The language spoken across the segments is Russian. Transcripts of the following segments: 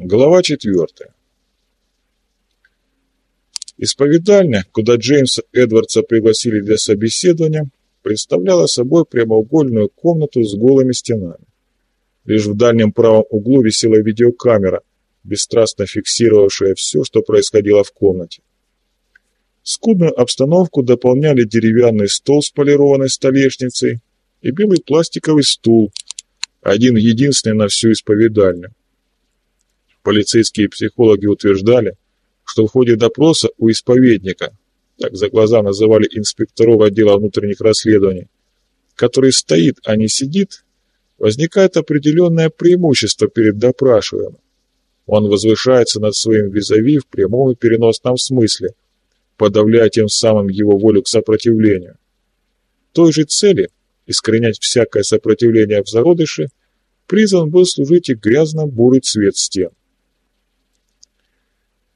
Глава четвертая. Исповедальня, куда Джеймса Эдвардса пригласили для собеседования, представляла собой прямоугольную комнату с голыми стенами. Лишь в дальнем правом углу висела видеокамера, бесстрастно фиксировавшая все, что происходило в комнате. Скудную обстановку дополняли деревянный стол с полированной столешницей и белый пластиковый стул, один единственный на всю исповедальню. Полицейские психологи утверждали, что в ходе допроса у исповедника, так за глаза называли инспекторов отдела внутренних расследований, который стоит, а не сидит, возникает определенное преимущество перед допрашиваемым. Он возвышается над своим визави в прямом и переносном смысле, подавляя тем самым его волю к сопротивлению. Той же цели, искоренять всякое сопротивление в зародыше, призван был служить и грязно-бурый цвет стен.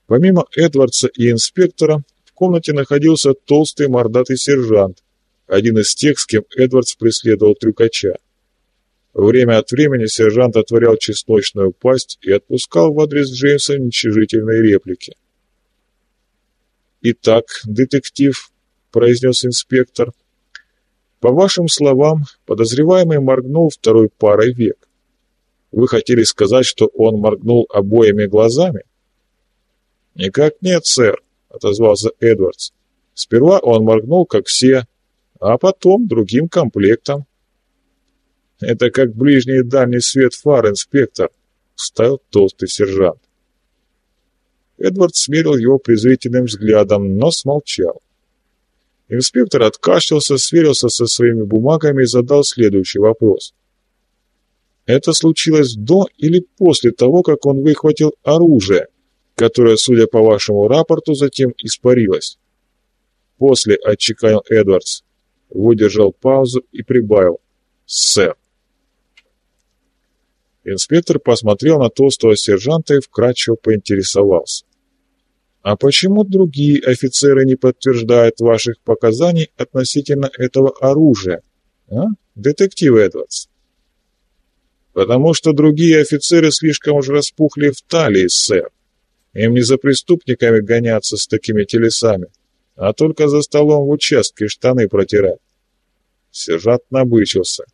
Помимо Эдвардса и инспектора, в комнате находился толстый мордатый сержант, один из тех, с кем Эдвардс преследовал трюкача. Время от времени сержант отворял чесночную пасть и отпускал в адрес Джеймса уничижительные реплики. «Итак, детектив», — произнес инспектор, — «по вашим словам, подозреваемый моргнул второй парой век. Вы хотели сказать, что он моргнул обоими глазами?» «Никак нет, сэр», — отозвался Эдвардс. «Сперва он моргнул, как все, а потом другим комплектом». «Это как ближний и дальний свет фар, инспектор», — вставил толстый сержант. Эдвард смерил его презрительным взглядом, но смолчал. Инспектор откашлялся, сверился со своими бумагами и задал следующий вопрос. «Это случилось до или после того, как он выхватил оружие?» Которая, судя по вашему рапорту, затем испарилась. После отчеканил Эдвардс, выдержал паузу и прибавил «Сэр». Инспектор посмотрел на толстого сержанта и вкратчиво поинтересовался. «А почему другие офицеры не подтверждают ваших показаний относительно этого оружия, а, детектив Эдвардс?» «Потому что другие офицеры слишком уж распухли в талии, сэр. Им не за преступниками гоняться с такими телесами, а только за столом в участке штаны протирать. Сержант набычился.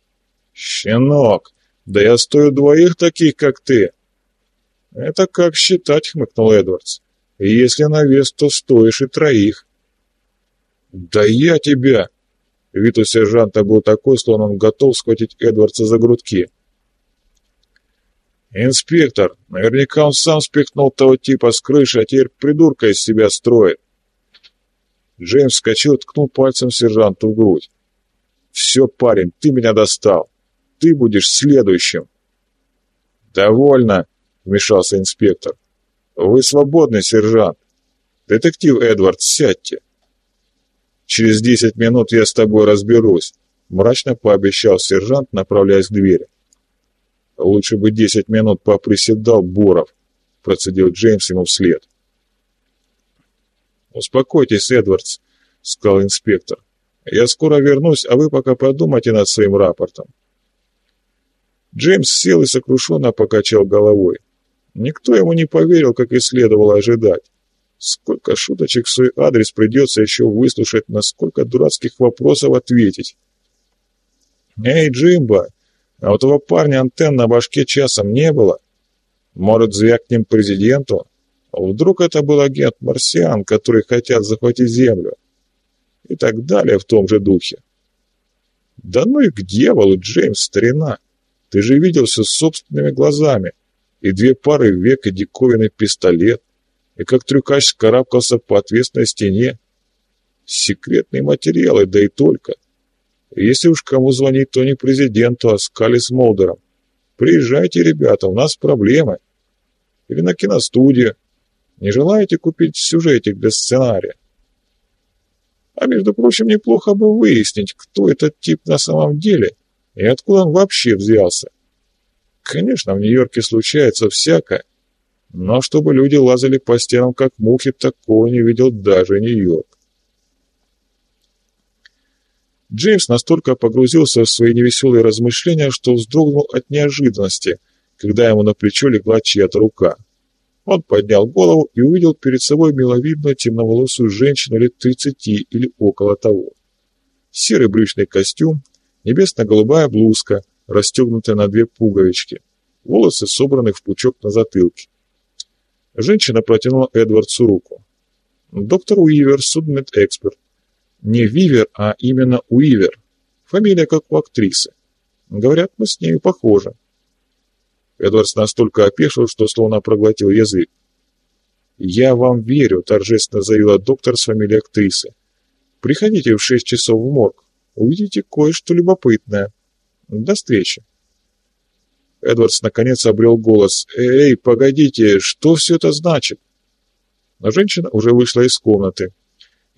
«Щенок, да я стою двоих таких, как ты!» «Это как считать», — хмыкнул Эдвардс. «И если на вес, то стоишь и троих». «Да я тебя!» Вид у сержанта был такой, словно он готов схватить Эдвардса за грудки. «Инспектор, наверняка он сам спихнул того типа с крыши, а теперь придурка из себя строит». Джеймс вскочил ткнул пальцем сержанту в грудь. «Все, парень, ты меня достал. Ты будешь следующим». «Довольно», — вмешался инспектор. «Вы свободны, сержант. Детектив Эдвард, сядьте». «Через десять минут я с тобой разберусь», — мрачно пообещал сержант, направляясь к двери. «Лучше бы десять минут поприседал Боров», — процедил Джеймс ему вслед. «Успокойтесь, Эдвардс», — сказал инспектор. «Я скоро вернусь, а вы пока подумайте над своим рапортом». Джеймс сел и сокрушенно покачал головой. Никто ему не поверил, как и следовало ожидать. Сколько шуточек в свой адрес придется еще выслушать, на сколько дурацких вопросов ответить. «Эй, Джимба, а у того парня антенн на башке часом не было. Может, звякнем президенту? Вдруг это был агент марсиан, которые хотят захватить Землю? И так далее в том же духе. Да ну и к дьяволу, Джеймс, старина. Ты же видел все собственными глазами. И две пары век, и диковинный пистолет. И как трюкач скарабкался по ответственной стене. Секретные материалы, да и только. — если уж кому звонить, то не президенту, а Скали с Молдером. Приезжайте, ребята, у нас проблемы. Или на киностудию. Не желаете купить сюжетик для сценария? А между прочим, неплохо бы выяснить, кто этот тип на самом деле и откуда он вообще взялся. Конечно, в Нью-Йорке случается всякое, но чтобы люди лазали по стенам как мухи, такого не видел даже Нью-Йорк. Джеймс настолько погрузился в свои невеселые размышления, что вздрогнул от неожиданности, когда ему на плечо легла чья-то рука. Он поднял голову и увидел перед собой миловидную темноволосую женщину лет 30 или около того. Серый брючный костюм, небесно-голубая блузка, расстегнутая на две пуговички, волосы собраны в пучок на затылке. Женщина протянула Эдвардсу руку. «Доктор Уивер, судмедэксперт. Не Вивер, а именно Уивер. Фамилия как у актрисы. Говорят, мы с нею похожи». Эдвардс настолько опешил, что словно проглотил язык. «Я вам верю», — торжественно заявила доктор с фамилией актрисы. «Приходите в шесть часов в морг. Увидите кое-что любопытное. До встречи». Эдвардс наконец обрел голос. «Эй, погодите, что все это значит?» Но женщина уже вышла из комнаты.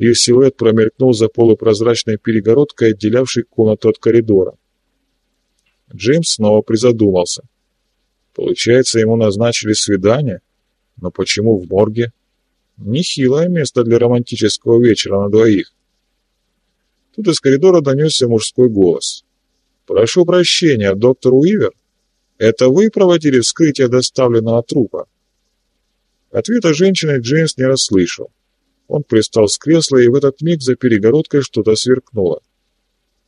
Ее силуэт промелькнул за полупрозрачной перегородкой, отделявшей комнату от коридора. Джеймс снова призадумался. Получается, ему назначили свидание? Но почему в морге? Нехилое место для романтического вечера на двоих. Тут из коридора донесся мужской голос. «Прошу прощения, доктор Уивер, это вы проводили вскрытие доставленного трупа?» Ответа женщины Джеймс не расслышал. Он пристал с кресла, и в этот миг за перегородкой что-то сверкнуло.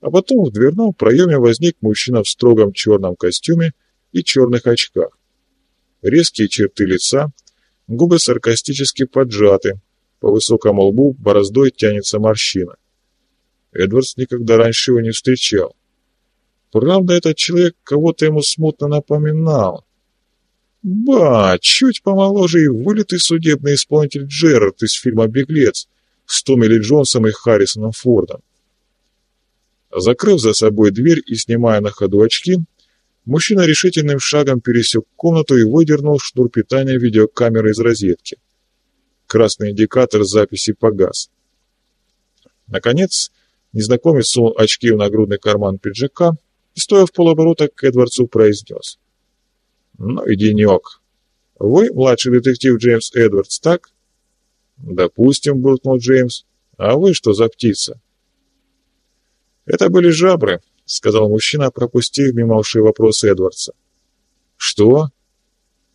А потом в дверном проеме возник мужчина в строгом черном костюме и черных очках. Резкие черты лица, губы саркастически поджаты, по высокому лбу бороздой тянется морщина. Эдвардс никогда раньше его не встречал. Правда, этот человек кого-то ему смутно напоминал. Ба, чуть помоложе и вылитый судебный исполнитель Джерард из фильма «Беглец» с Томми Ли Джонсом и Харрисоном Фордом. Закрыв за собой дверь и снимая на ходу очки, Мужчина решительным шагом пересек комнату и выдернул шнур питания видеокамеры из розетки. Красный индикатор записи погас. Наконец, незнакомец сунул очки в нагрудный карман пиджака и, стоя в полоборота, к Эдвардсу произнес. «Ну и денек. Вы младший детектив Джеймс Эдвардс, так?» «Допустим», — буркнул Джеймс. «А вы что за птица?» «Это были жабры», — сказал мужчина, пропустив мимо ушей вопрос Эдвардса. «Что?»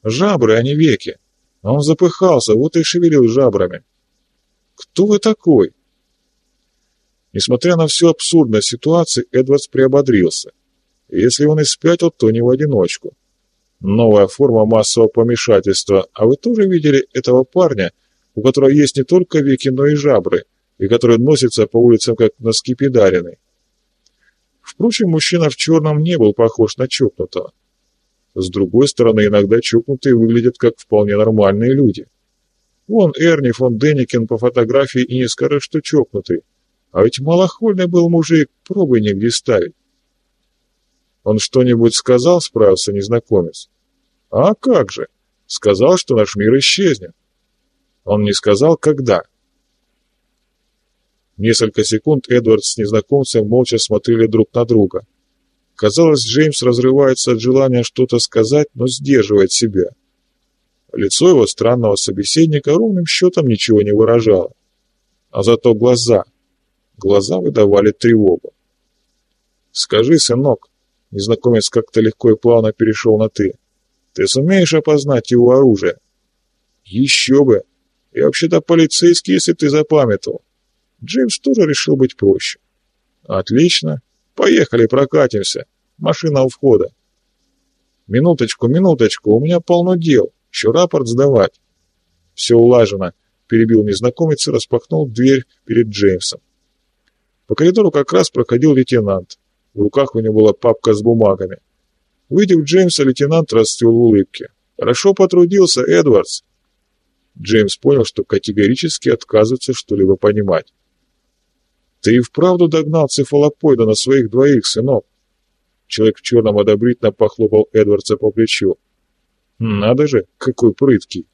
«Жабры, а не веки. Он запыхался, вот и шевелил жабрами». «Кто вы такой?» Несмотря на всю абсурдность ситуации, Эдвардс приободрился. Если он и спятил, то не в одиночку. Новая форма массового помешательства. А вы тоже видели этого парня, у которого есть не только веки, но и жабры, и который носится по улицам как носки педарины? Впрочем, мужчина в черном не был похож на чокнутого. С другой стороны, иногда чокнутые выглядят как вполне нормальные люди. Вон Эрни фон Деникин по фотографии и не скажет, что чокнутый. А ведь малохольный был мужик, пробуй негде ставить. Он что-нибудь сказал, справился незнакомец. А как же? Сказал, что наш мир исчезнет. Он не сказал, когда. Несколько секунд Эдвард с незнакомцем молча смотрели друг на друга. Казалось, Джеймс разрывается от желания что-то сказать, но сдерживает себя. Лицо его странного собеседника ровным счетом ничего не выражало. А зато глаза. Глаза выдавали тревогу. «Скажи, сынок», — незнакомец как-то легко и плавно перешел на «ты», — «ты сумеешь опознать его оружие?» «Еще бы! И вообще-то полицейский, если ты запамятовал. Джеймс тоже решил быть проще. «Отлично. Поехали, прокатимся. Машина у входа». «Минуточку, минуточку, у меня полно дел. Еще рапорт сдавать». «Все улажено», — перебил незнакомец и распахнул дверь перед Джеймсом. По коридору как раз проходил лейтенант. В руках у него была папка с бумагами. Увидев Джеймса, лейтенант расцвел в улыбке. «Хорошо потрудился, Эдвардс». Джеймс понял, что категорически отказывается что-либо понимать. Ты и вправду догнал цефалопоида на своих двоих, сынок. Человек в черном одобрительно похлопал Эдвардса по плечу. Надо же, какой прыткий.